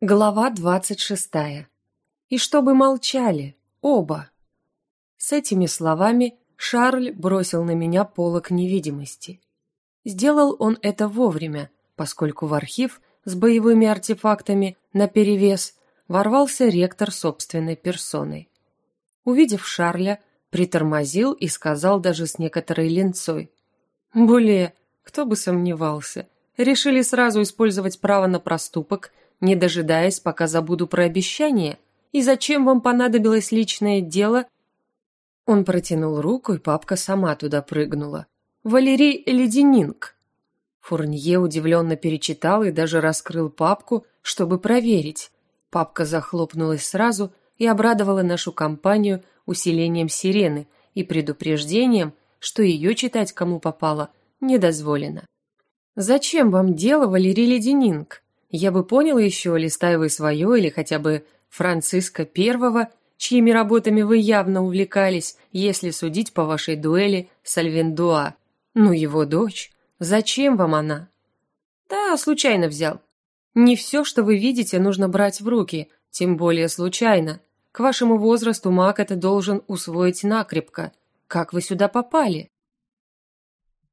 Глава двадцать шестая. И чтобы молчали, оба. С этими словами Шарль бросил на меня полок невидимости. Сделал он это вовремя, поскольку в архив с боевыми артефактами наперевес ворвался ректор собственной персоной. Увидев Шарля, притормозил и сказал даже с некоторой ленцой. «Буле, кто бы сомневался, решили сразу использовать право на проступок – не дожидаясь, пока забуду про обещание? И зачем вам понадобилось личное дело? Он протянул руку, и папка сама туда прыгнула. Валерий Леденинг. Фурнье удивленно перечитал и даже раскрыл папку, чтобы проверить. Папка захлопнулась сразу и обрадовала нашу компанию усилением сирены и предупреждением, что ее читать кому попало не дозволено. «Зачем вам дело, Валерий Леденинг?» Я бы понял еще, листая вы свое или хотя бы Франциска Первого, чьими работами вы явно увлекались, если судить по вашей дуэли с Альвендуа. Ну, его дочь. Зачем вам она? Да, случайно взял. Не все, что вы видите, нужно брать в руки, тем более случайно. К вашему возрасту маг это должен усвоить накрепко. Как вы сюда попали?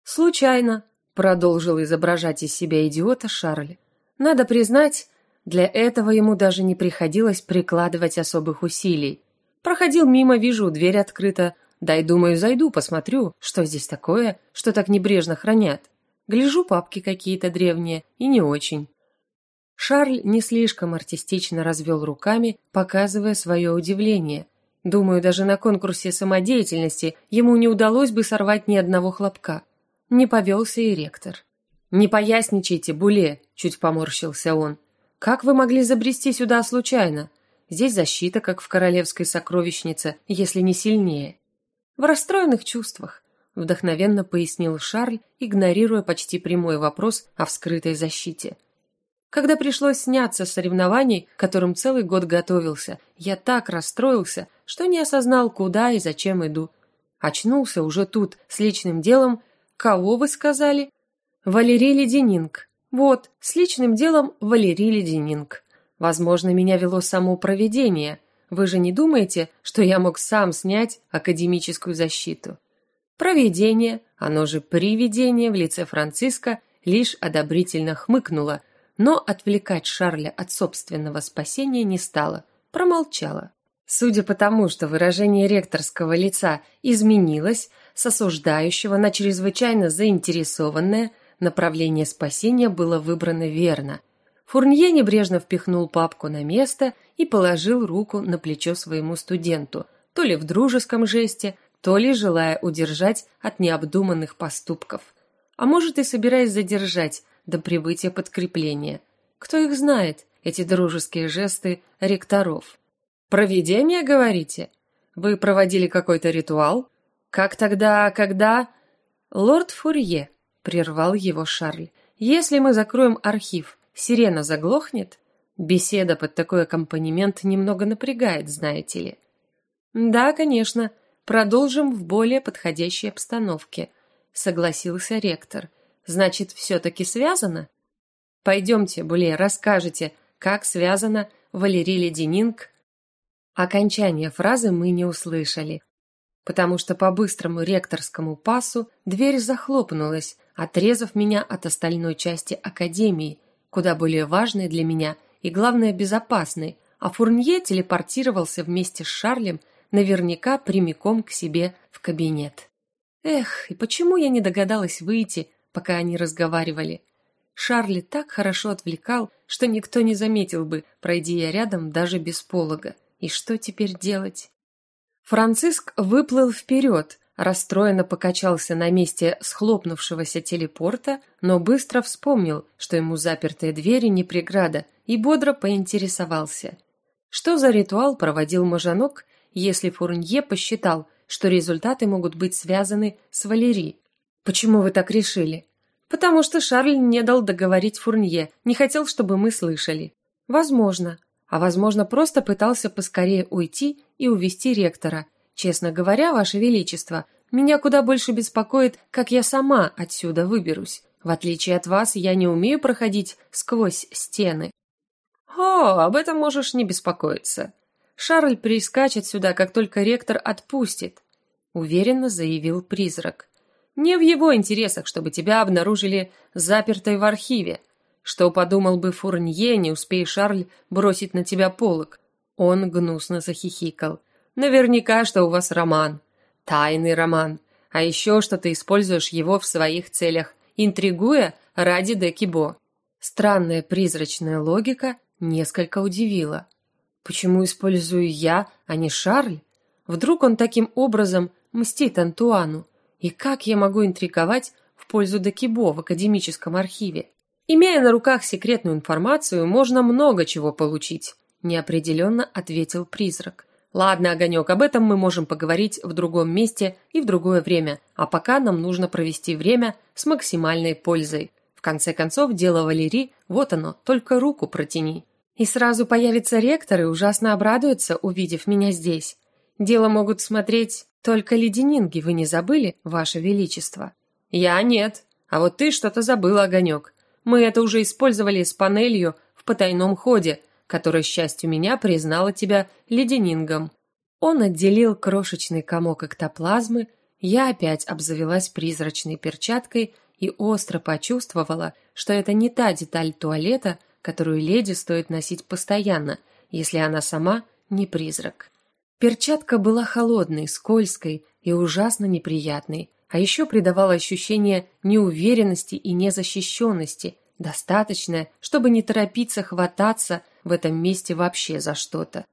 Случайно, продолжил изображать из себя идиота Шарль. Надо признать, для этого ему даже не приходилось прикладывать особых усилий. Проходил мимо, вижу, дверь открыта. Дай, думаю, зайду, посмотрю, что здесь такое, что так небрежно хранят. Гляжу, папки какие-то древние, и не очень. Шарль не слишком артистично развел руками, показывая свое удивление. Думаю, даже на конкурсе самодеятельности ему не удалось бы сорвать ни одного хлопка. Не повелся и ректор. «Не поясничайте, Буле», – чуть поморщился он. «Как вы могли забрести сюда случайно? Здесь защита, как в королевской сокровищнице, если не сильнее». «В расстроенных чувствах», – вдохновенно пояснил Шарль, игнорируя почти прямой вопрос о вскрытой защите. Когда пришлось сняться с соревнований, к которым целый год готовился, я так расстроился, что не осознал, куда и зачем иду. Очнулся уже тут, с личным делом. «Кого вы сказали?» Валерий Леденинг. Вот, с личным делом Валерий Леденинг. Возможно, меня вело само проведение. Вы же не думаете, что я мог сам снять академическую защиту? Проведение, оно же привидение в лице Франциска, лишь одобрительно хмыкнуло, но отвлекать Шарля от собственного спасения не стало, промолчала. Судя по тому, что выражение ректорского лица изменилось с осуждающего на чрезвычайно заинтересованное – Направление спасения было выбрано верно. Фурнье небрежно впихнул папку на место и положил руку на плечо своему студенту, то ли в дружеском жесте, то ли желая удержать от необдуманных поступков. А может и собираясь задержать до прибытия подкрепления. Кто их знает, эти дружеские жесты ректоров? «Проведение, говорите? Вы проводили какой-то ритуал? Как тогда, когда...» «Лорд Фурье», прервал его Шарль. Если мы закроем архив, сирена заглохнет? Беседа под такой аккомпанемент немного напрягает, знаете ли. Да, конечно. Продолжим в более подходящей обстановке, согласился ректор. Значит, все-таки связано? Пойдемте, Буле, расскажете, как связано Валерий Леденинг. Окончание фразы мы не услышали, потому что по быстрому ректорскому пасу дверь захлопнулась, отрезав меня от остальной части академии, куда более важной для меня и, главное, безопасной, а Фурнье телепортировался вместе с Шарлем наверняка прямиком к себе в кабинет. Эх, и почему я не догадалась выйти, пока они разговаривали? Шарли так хорошо отвлекал, что никто не заметил бы, пройди я рядом даже без полога. И что теперь делать? Франциск выплыл вперед, расстроенно покачался на месте схлопнувшегося телепорта, но быстро вспомнил, что ему запертые двери не преграда, и бодро поинтересовался. Что за ритуал проводил Мажанок, если Фурнье посчитал, что результаты могут быть связаны с Валери? Почему вы так решили? Потому что Шарль не дал договорить Фурнье, не хотел, чтобы мы слышали. Возможно. А возможно, просто пытался поскорее уйти и увести ректора, Честно говоря, Ваше Величество, меня куда больше беспокоит, как я сама отсюда выберусь. В отличие от вас, я не умею проходить сквозь стены. О, об этом можешь не беспокоиться. Шарль прискачет сюда, как только ректор отпустит, уверенно заявил призрак. Не в его интересах, чтобы тебя обнаружили запертой в архиве. Что подумал бы Фурнье, не успей Шарль бросить на тебя полог. Он гнусно захихикал. Наверняка, что у вас роман. Тайный роман. А еще, что ты используешь его в своих целях, интригуя ради Декибо. Странная призрачная логика несколько удивила. Почему использую я, а не Шарль? Вдруг он таким образом мстит Антуану? И как я могу интриговать в пользу Декибо в академическом архиве? Имея на руках секретную информацию, можно много чего получить, неопределенно ответил призрак. Ладно, Огонек, об этом мы можем поговорить в другом месте и в другое время, а пока нам нужно провести время с максимальной пользой. В конце концов, дело Валерии, вот оно, только руку протяни. И сразу появится ректор и ужасно обрадуется, увидев меня здесь. Дело могут смотреть только леденинги, вы не забыли, ваше величество? Я нет, а вот ты что-то забыл, Огонек. Мы это уже использовали с панелью в потайном ходе, который, к счастью меня, признала тебя леденингом. Он отделил крошечный комок эктоплазмы, я опять обзавелась призрачной перчаткой и остро почувствовала, что это не та деталь туалета, которую леди стоит носить постоянно, если она сама не призрак. Перчатка была холодной, скользкой и ужасно неприятной, а еще придавала ощущение неуверенности и незащищенности, достаточное, чтобы не торопиться хвататься в этом месте вообще за что-то.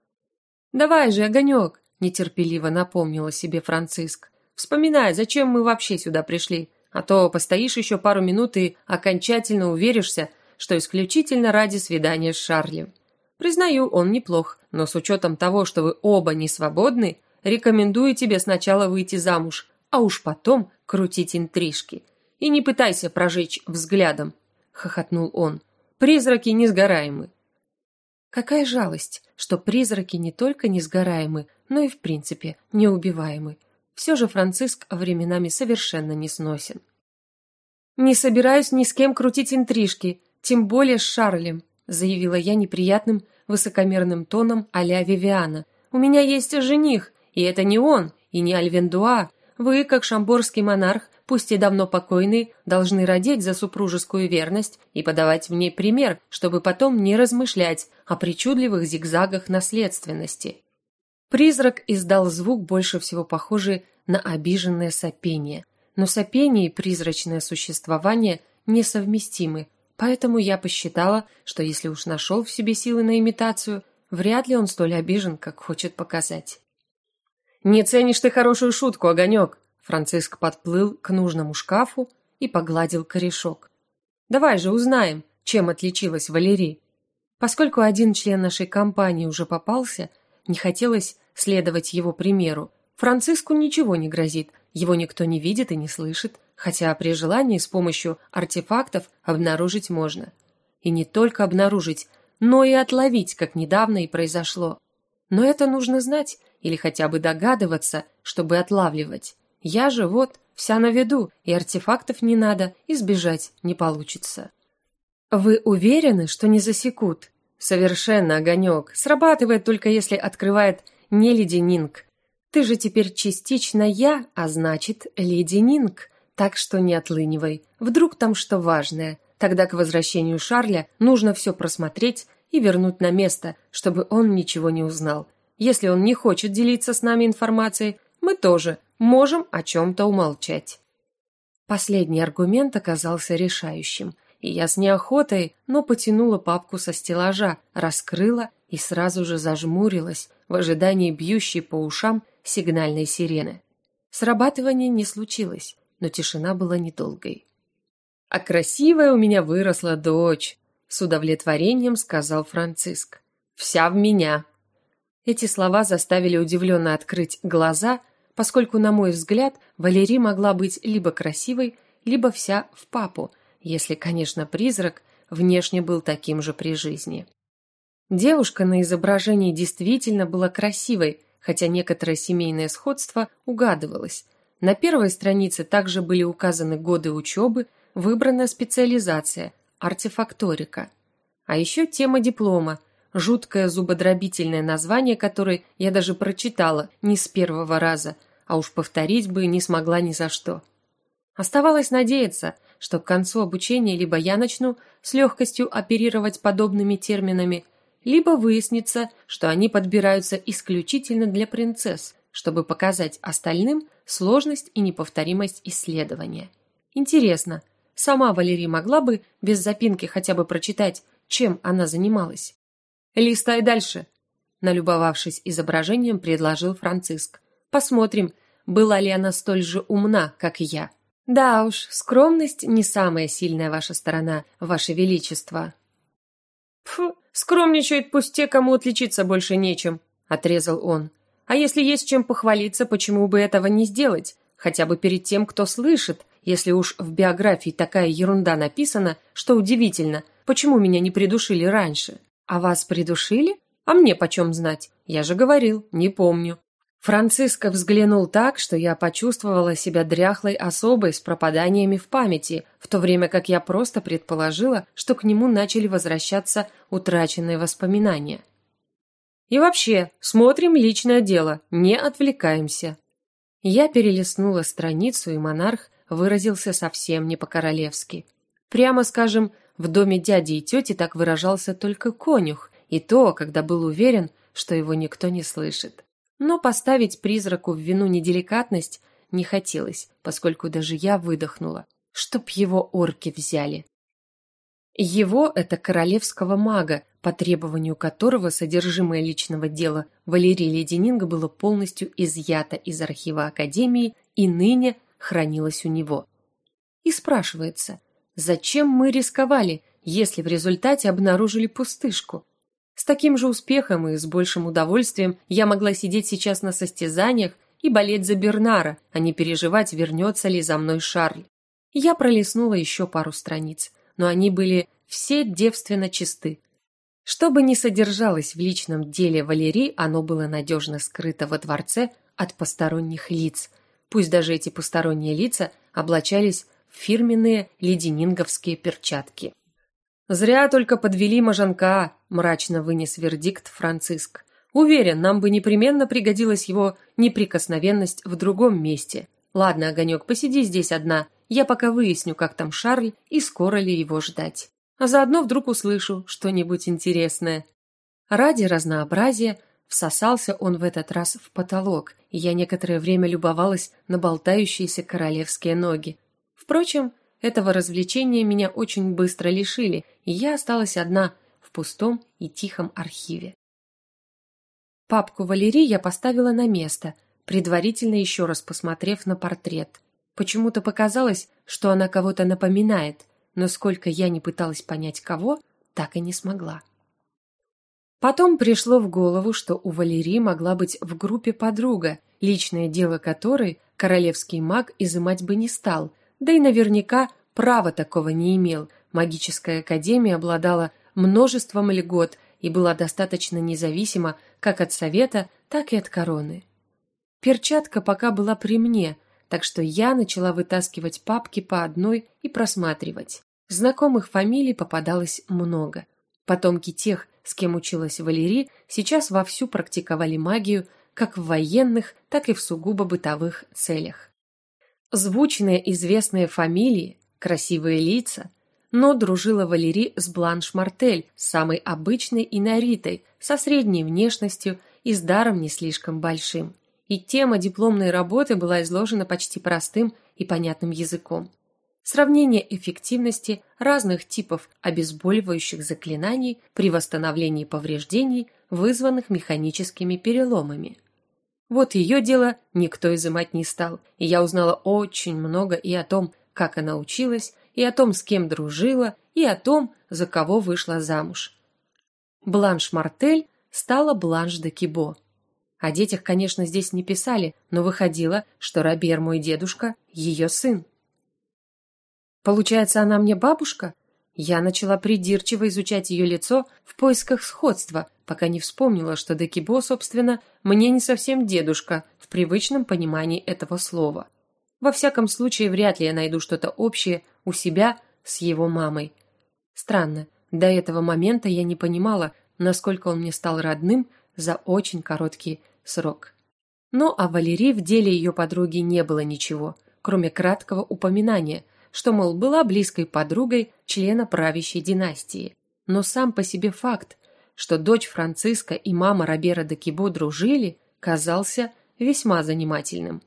«Давай же, огонек!» – нетерпеливо напомнила себе Франциск. «Вспоминай, зачем мы вообще сюда пришли, а то постоишь еще пару минут и окончательно уверишься, что исключительно ради свидания с Шарлем. Признаю, он неплох, но с учетом того, что вы оба не свободны, рекомендую тебе сначала выйти замуж, а уж потом крутить интрижки. И не пытайся прожечь взглядом, хохотнул он. Призраки несгораемы. Какая жалость, что призраки не только несгораемы, но и в принципе неубиваемы. Все же Франциск временами совершенно не сносен. Не собираюсь ни с кем крутить интрижки, тем более с Шарлем, заявила я неприятным, высокомерным тоном а-ля Вивиана. У меня есть жених, и это не он, и не Альвендуа. Вы, как шамборский монарх, пусть и давно покойный, должны родить за супружескую верность и подавать мне пример, чтобы потом не размышлять о причудливых зигзагах наследственности. Призрак издал звук, больше всего похожий на обиженное сопение. Но сопение и призрачное существование несовместимы, Поэтому я посчитала, что если уж нашел в себе силы на имитацию, вряд ли он столь обижен, как хочет показать. «Не ценишь ты хорошую шутку, Огонек!» Франциск подплыл к нужному шкафу и погладил корешок. «Давай же узнаем, чем отличилась Валерий. Поскольку один член нашей компании уже попался, не хотелось следовать его примеру. Франциску ничего не грозит, его никто не видит и не слышит, хотя при желании с помощью артефактов обнаружить можно. И не только обнаружить, но и отловить, как недавно и произошло. Но это нужно знать или хотя бы догадываться, чтобы отлавливать. Я же вот вся на виду, и артефактов не надо, избежать не получится. Вы уверены, что не засекут? Совершенно огонек. Срабатывает только если открывает не леденинг. Ты же теперь частично я, а значит, леденинг так что не отлынивай. Вдруг там что важное. Тогда к возвращению Шарля нужно все просмотреть и вернуть на место, чтобы он ничего не узнал. Если он не хочет делиться с нами информацией, мы тоже можем о чем-то умолчать. Последний аргумент оказался решающим, и я с неохотой, но потянула папку со стеллажа, раскрыла и сразу же зажмурилась в ожидании бьющей по ушам сигнальной сирены. Срабатывания не случилось но тишина была недолгой. «А красивая у меня выросла дочь», — с удовлетворением сказал Франциск. «Вся в меня». Эти слова заставили удивленно открыть глаза, поскольку, на мой взгляд, Валерий могла быть либо красивой, либо вся в папу, если, конечно, призрак внешне был таким же при жизни. Девушка на изображении действительно была красивой, хотя некоторое семейное сходство угадывалось, на первой странице также были указаны годы учебы, выбрана специализация – артефакторика. А еще тема диплома жуткое зубодробительное название которой я даже прочитала не с первого раза, а уж повторить бы не смогла ни за что. Оставалось надеяться, что к концу обучения либо я начну с легкостью оперировать подобными терминами, либо выяснится, что они подбираются исключительно для принцесс, чтобы показать остальным сложность и неповторимость исследования. Интересно, сама Валерия могла бы без запинки хотя бы прочитать, чем она занималась? «Листай дальше», – налюбовавшись изображением, предложил Франциск. «Посмотрим, была ли она столь же умна, как и я». «Да уж, скромность не самая сильная ваша сторона, ваше величество». «Пф, скромничает пусть те, кому отличиться больше нечем», – отрезал он. «А если есть чем похвалиться, почему бы этого не сделать? Хотя бы перед тем, кто слышит, если уж в биографии такая ерунда написана, что удивительно, почему меня не придушили раньше? А вас придушили? А мне почем знать? Я же говорил, не помню. Франциско взглянул так, что я почувствовала себя дряхлой особой с пропаданиями в памяти, в то время как я просто предположила, что к нему начали возвращаться утраченные воспоминания. И вообще, смотрим личное дело, не отвлекаемся. Я перелистнула страницу, и монарх выразился совсем не по-королевски. Прямо скажем, в доме дяди и тети так выражался только конюх, и то, когда был уверен, что его никто не слышит. Но поставить призраку в вину неделикатность не хотелось, поскольку даже я выдохнула, чтоб его орки взяли. Его – это королевского мага, по требованию которого содержимое личного дела Валерии Леденинга было полностью изъято из архива Академии и ныне хранилось у него. И спрашивается, зачем мы рисковали, если в результате обнаружили пустышку? С таким же успехом и с большим удовольствием я могла сидеть сейчас на состязаниях и болеть за Бернара, а не переживать, вернется ли за мной Шарль. Я пролистнула еще пару страниц, но они были все девственно чисты. Что бы ни содержалось в личном деле Валерии, оно было надежно скрыто во дворце от посторонних лиц, пусть даже эти посторонние лица облачались фирменные леденинговские перчатки. «Зря только подвели мажанка», – мрачно вынес вердикт Франциск. «Уверен, нам бы непременно пригодилась его неприкосновенность в другом месте. Ладно, Огонек, посиди здесь одна, я пока выясню, как там Шарль и скоро ли его ждать. А заодно вдруг услышу что-нибудь интересное». Ради разнообразия всосался он в этот раз в потолок, и я некоторое время любовалась на болтающиеся королевские ноги. Впрочем, этого развлечения меня очень быстро лишили, и я осталась одна в пустом и тихом архиве. Папку Валерии я поставила на место, предварительно еще раз посмотрев на портрет. Почему-то показалось, что она кого-то напоминает, но сколько я не пыталась понять кого, так и не смогла. Потом пришло в голову, что у Валерии могла быть в группе подруга, личное дело которой королевский маг изымать бы не стал – да и наверняка права такого не имел. Магическая академия обладала множеством льгот и была достаточно независима как от совета, так и от короны. Перчатка пока была при мне, так что я начала вытаскивать папки по одной и просматривать. Знакомых фамилий попадалось много. Потомки тех, с кем училась Валерий, сейчас вовсю практиковали магию как в военных, так и в сугубо бытовых целях. Звучные известные фамилии, красивые лица, но дружила Валерий с Бланш Мартель, самой обычной иноритой, со средней внешностью и с даром не слишком большим. И тема дипломной работы была изложена почти простым и понятным языком. Сравнение эффективности разных типов обезболивающих заклинаний при восстановлении повреждений, вызванных механическими переломами. Вот ее дело никто изымать не стал, и я узнала очень много и о том, как она училась, и о том, с кем дружила, и о том, за кого вышла замуж. Бланш Мартель стала Бланш де Кибо. О детях, конечно, здесь не писали, но выходило, что Робер, мой дедушка, ее сын. Получается, она мне бабушка? Я начала придирчиво изучать ее лицо в поисках сходства, пока не вспомнила, что Декибо, собственно, мне не совсем дедушка в привычном понимании этого слова. Во всяком случае, вряд ли я найду что-то общее у себя с его мамой. Странно, до этого момента я не понимала, насколько он мне стал родным за очень короткий срок. Но о Валерии в деле ее подруги не было ничего, кроме краткого упоминания, что, мол, была близкой подругой члена правящей династии. Но сам по себе факт, что дочь Франциска и мама Робера де Кибо дружили, казался весьма занимательным.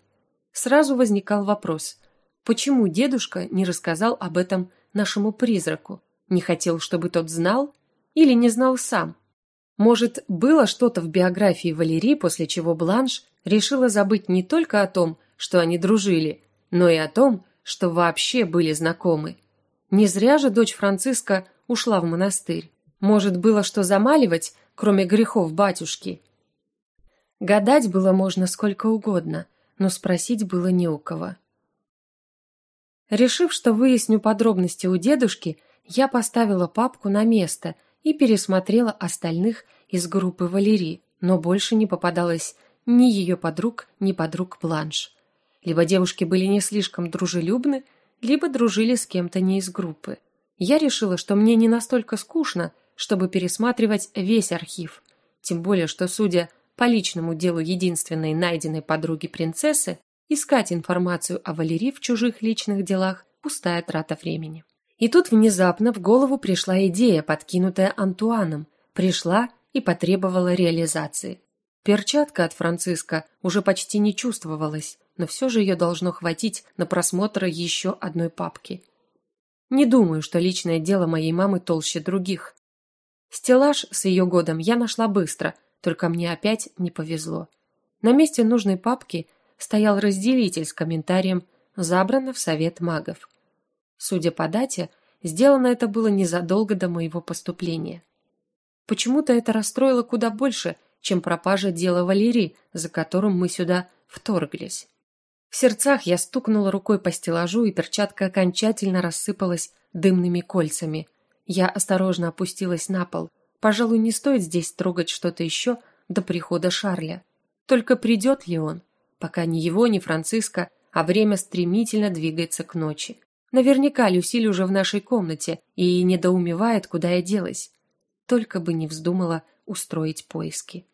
Сразу возникал вопрос, почему дедушка не рассказал об этом нашему призраку? Не хотел, чтобы тот знал? Или не знал сам? Может, было что-то в биографии Валерии, после чего Бланш решила забыть не только о том, что они дружили, но и о том, что вообще были знакомы. Не зря же дочь Франциска ушла в монастырь. Может, было что замаливать, кроме грехов батюшки? Гадать было можно сколько угодно, но спросить было не у кого. Решив, что выясню подробности у дедушки, я поставила папку на место и пересмотрела остальных из группы Валерии, но больше не попадалось ни ее подруг, ни подруг Бланш. Либо девушки были не слишком дружелюбны, либо дружили с кем-то не из группы. Я решила, что мне не настолько скучно, чтобы пересматривать весь архив, тем более, что, судя по личному делу единственной найденной подруги принцессы, искать информацию о Валерии в чужих личных делах – пустая трата времени. И тут внезапно в голову пришла идея, подкинутая Антуаном, пришла и потребовала реализации. Перчатка от Франциска уже почти не чувствовалась, но все же ее должно хватить на просмотр еще одной папки. Не думаю, что личное дело моей мамы толще других. Стеллаж с ее годом я нашла быстро, только мне опять не повезло. На месте нужной папки стоял разделитель с комментарием «Забрано в совет магов». Судя по дате, сделано это было незадолго до моего поступления. Почему-то это расстроило куда больше, чем пропажа дела Валерии, за которым мы сюда вторглись. В сердцах я стукнула рукой по стеллажу, и перчатка окончательно рассыпалась дымными кольцами. Я осторожно опустилась на пол. Пожалуй, не стоит здесь трогать что-то еще до прихода Шарля. Только придет ли он? Пока ни его, ни Франциска, а время стремительно двигается к ночи. Наверняка Люсиль уже в нашей комнате и недоумевает, куда я делась. Только бы не вздумала устроить поиски.